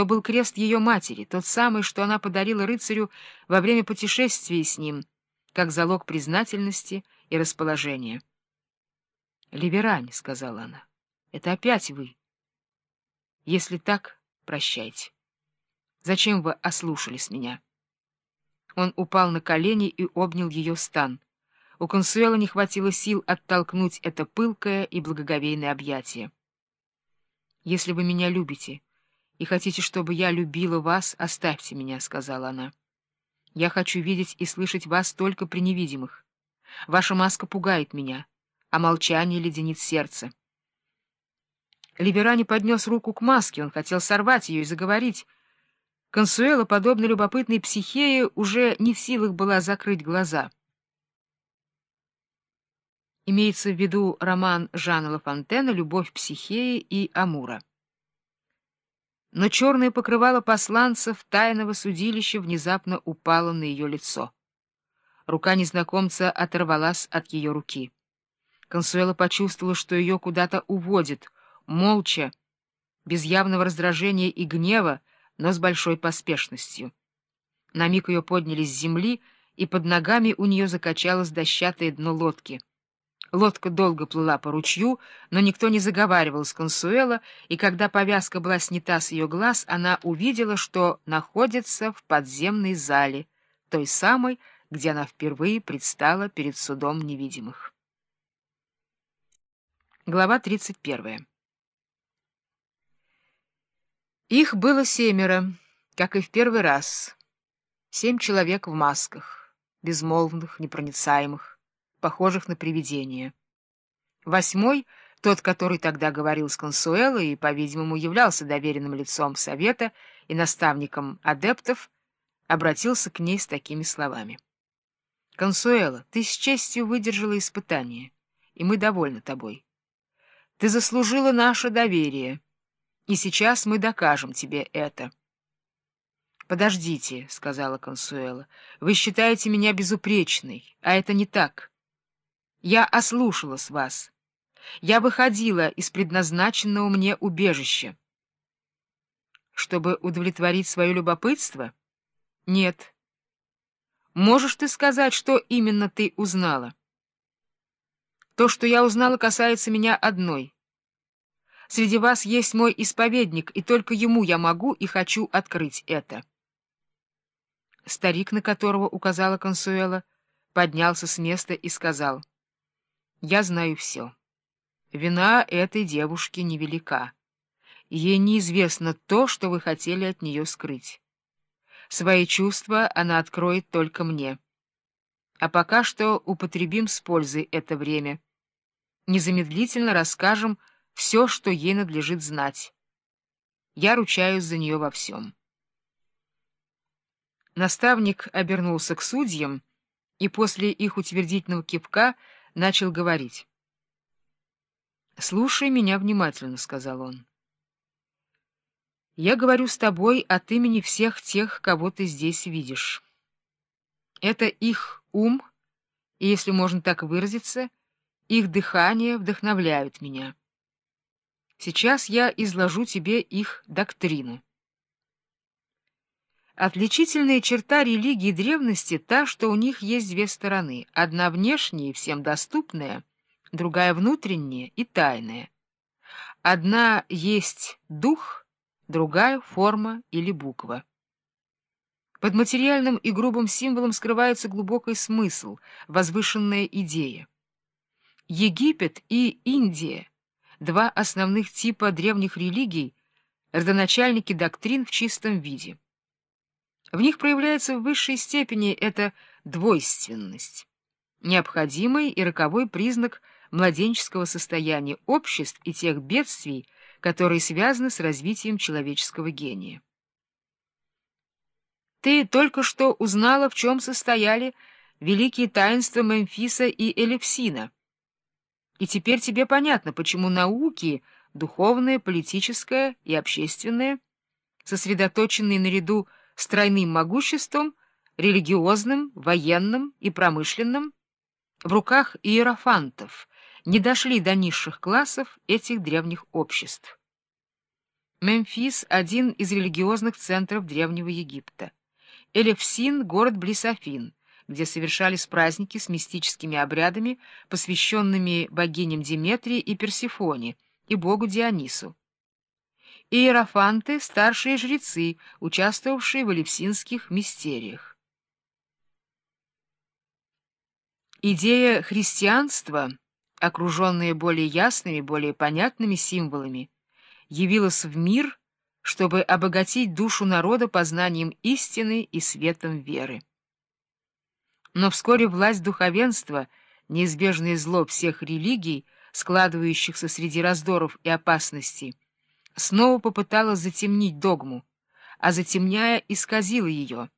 То был крест ее матери, тот самый, что она подарила рыцарю во время путешествия с ним, как залог признательности и расположения. — Либерань, — сказала она, — это опять вы. Если так, прощайте. Зачем вы ослушались меня? Он упал на колени и обнял ее стан. У Консуэла не хватило сил оттолкнуть это пылкое и благоговейное объятие. «Если вы меня любите и хотите, чтобы я любила вас, оставьте меня», — сказала она. «Я хочу видеть и слышать вас только при невидимых. Ваша маска пугает меня, а молчание леденит сердце». Либерани поднес руку к маске, он хотел сорвать ее и заговорить. Консуэла, подобно любопытной психее, уже не в силах была закрыть глаза. Имеется в виду роман Жана Лафонтена «Любовь Психеи и Амура». Но черное покрывало посланцев тайного судилища внезапно упало на ее лицо. Рука незнакомца оторвалась от ее руки. Консуэла почувствовала, что ее куда-то уводит, молча, без явного раздражения и гнева, но с большой поспешностью. На миг ее подняли с земли, и под ногами у нее закачалось дощатое дно лодки — Лодка долго плыла по ручью, но никто не заговаривал с Консуэла, и когда повязка была снята с ее глаз, она увидела, что находится в подземной зале, той самой, где она впервые предстала перед судом невидимых. Глава 31 Их было семеро, как и в первый раз. Семь человек в масках, безмолвных, непроницаемых похожих на привидения. Восьмой, тот, который тогда говорил с Консуэло и, по-видимому, являлся доверенным лицом совета и наставником адептов, обратился к ней с такими словами. «Консуэло, ты с честью выдержала испытание, и мы довольны тобой. Ты заслужила наше доверие, и сейчас мы докажем тебе это». «Подождите», — сказала Консуэла, — «вы считаете меня безупречной, а это не так». Я ослушалась вас. Я выходила из предназначенного мне убежища. Чтобы удовлетворить свое любопытство? Нет. Можешь ты сказать, что именно ты узнала? То, что я узнала, касается меня одной. Среди вас есть мой исповедник, и только ему я могу и хочу открыть это. Старик, на которого указала Консуэла, поднялся с места и сказал — я знаю все. Вина этой девушки невелика. Ей неизвестно то, что вы хотели от нее скрыть. Свои чувства она откроет только мне. А пока что употребим с пользой это время. Незамедлительно расскажем все, что ей надлежит знать. Я ручаюсь за нее во всем. Наставник обернулся к судьям, и после их утвердительного кивка — начал говорить. «Слушай меня внимательно», — сказал он. «Я говорю с тобой от имени всех тех, кого ты здесь видишь. Это их ум, и, если можно так выразиться, их дыхание вдохновляют меня. Сейчас я изложу тебе их доктрину. Отличительная черта религии древности та, что у них есть две стороны. Одна внешняя, всем доступная, другая внутренняя и тайная. Одна есть дух, другая — форма или буква. Под материальным и грубым символом скрывается глубокий смысл, возвышенная идея. Египет и Индия — два основных типа древних религий, родоначальники доктрин в чистом виде. В них проявляется в высшей степени эта двойственность, необходимый и роковой признак младенческого состояния обществ и тех бедствий, которые связаны с развитием человеческого гения. Ты только что узнала, в чем состояли великие таинства Мемфиса и Элевсина. И теперь тебе понятно, почему науки, духовная, политическая и общественная, сосредоточенные наряду с тройным могуществом, религиозным, военным и промышленным, в руках иерофантов, не дошли до низших классов этих древних обществ. Мемфис — один из религиозных центров Древнего Египта. Элевсин — город близ Афин, где совершались праздники с мистическими обрядами, посвященными богиням Диметрии и Персифоне и богу Дионису. Иерофанты — старшие жрецы, участвовавшие в элевсинских мистериях. Идея христианства, окруженная более ясными, более понятными символами, явилась в мир, чтобы обогатить душу народа познанием истины и светом веры. Но вскоре власть духовенства, неизбежное зло всех религий, складывающихся среди раздоров и опасностей, снова попыталась затемнить догму, а затемняя исказила ее.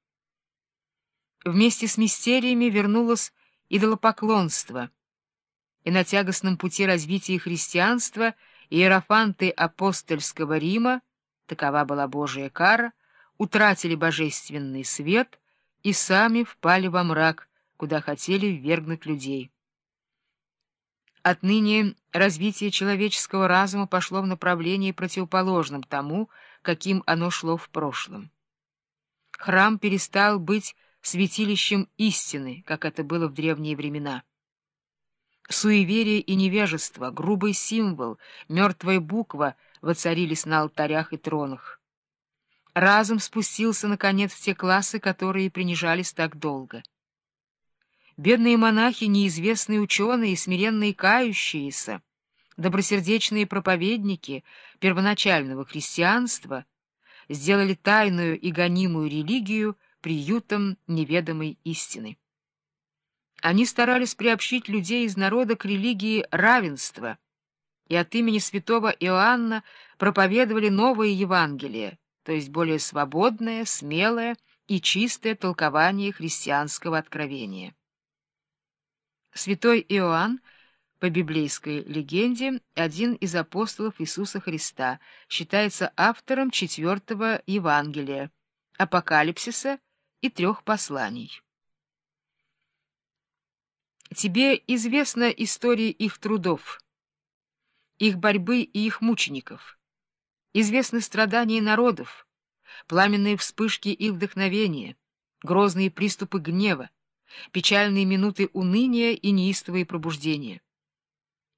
Вместе с мистериями вернулось идолопоклонство, и на тягостном пути развития христианства иерофанты апостольского Рима, такова была Божия кара, утратили божественный свет и сами впали во мрак, куда хотели ввергнуть людей. Отныне развитие человеческого разума пошло в направлении противоположном тому, каким оно шло в прошлом. Храм перестал быть святилищем истины, как это было в древние времена. Суеверие и невежество, грубый символ, мертвая буква воцарились на алтарях и тронах. Разум спустился, наконец, в те классы, которые принижались так долго. Бедные монахи, неизвестные ученые, смиренные кающиеся, добросердечные проповедники первоначального христианства сделали тайную и гонимую религию приютом неведомой истины. Они старались приобщить людей из народа к религии равенства и от имени святого Иоанна проповедовали новое Евангелие, то есть более свободное, смелое и чистое толкование христианского откровения. Святой Иоанн, по библейской легенде, один из апостолов Иисуса Христа, считается автором четвертого Евангелия, Апокалипсиса и трех посланий. Тебе известна история их трудов, их борьбы и их мучеников. Известны страдания народов, пламенные вспышки их вдохновения, грозные приступы гнева, печальные минуты уныния и неистовые пробуждения.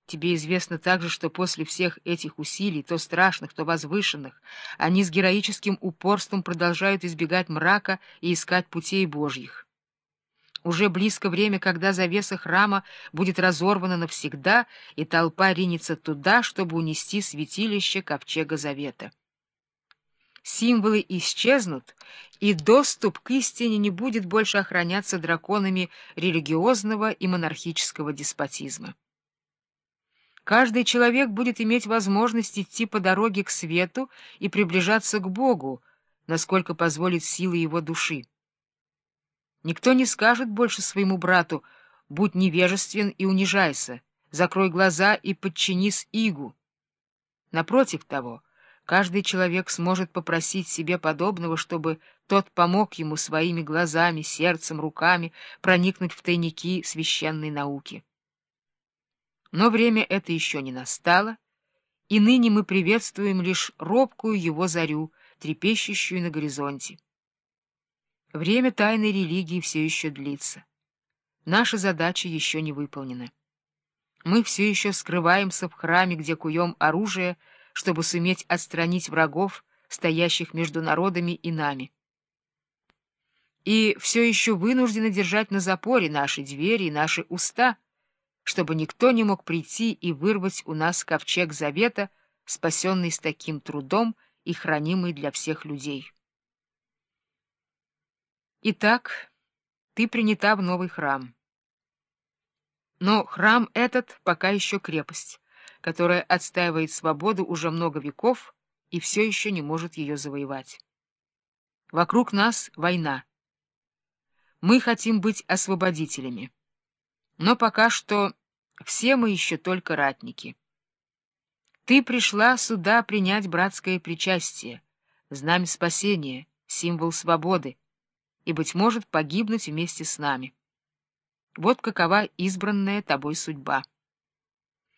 Тебе известно также, что после всех этих усилий, то страшных, то возвышенных, они с героическим упорством продолжают избегать мрака и искать путей Божьих. Уже близко время, когда завеса храма будет разорвана навсегда, и толпа ринется туда, чтобы унести святилище Ковчега Завета символы исчезнут, и доступ к истине не будет больше охраняться драконами религиозного и монархического деспотизма. Каждый человек будет иметь возможность идти по дороге к свету и приближаться к Богу, насколько позволит силы его души. Никто не скажет больше своему брату «Будь невежествен и унижайся, закрой глаза и подчинись игу». Напротив того, Каждый человек сможет попросить себе подобного, чтобы тот помог ему своими глазами, сердцем, руками проникнуть в тайники священной науки. Но время это еще не настало, и ныне мы приветствуем лишь робкую его зарю, трепещущую на горизонте. Время тайной религии все еще длится. Наша задача еще не выполнена. Мы все еще скрываемся в храме, где куем оружие, чтобы суметь отстранить врагов, стоящих между народами и нами. И все еще вынуждены держать на запоре наши двери и наши уста, чтобы никто не мог прийти и вырвать у нас ковчег завета, спасенный с таким трудом и хранимый для всех людей. Итак, ты принята в новый храм. Но храм этот пока еще крепость которая отстаивает свободу уже много веков и все еще не может ее завоевать. Вокруг нас война. Мы хотим быть освободителями. Но пока что все мы еще только ратники. Ты пришла сюда принять братское причастие, знамя спасения, символ свободы, и, быть может, погибнуть вместе с нами. Вот какова избранная тобой судьба.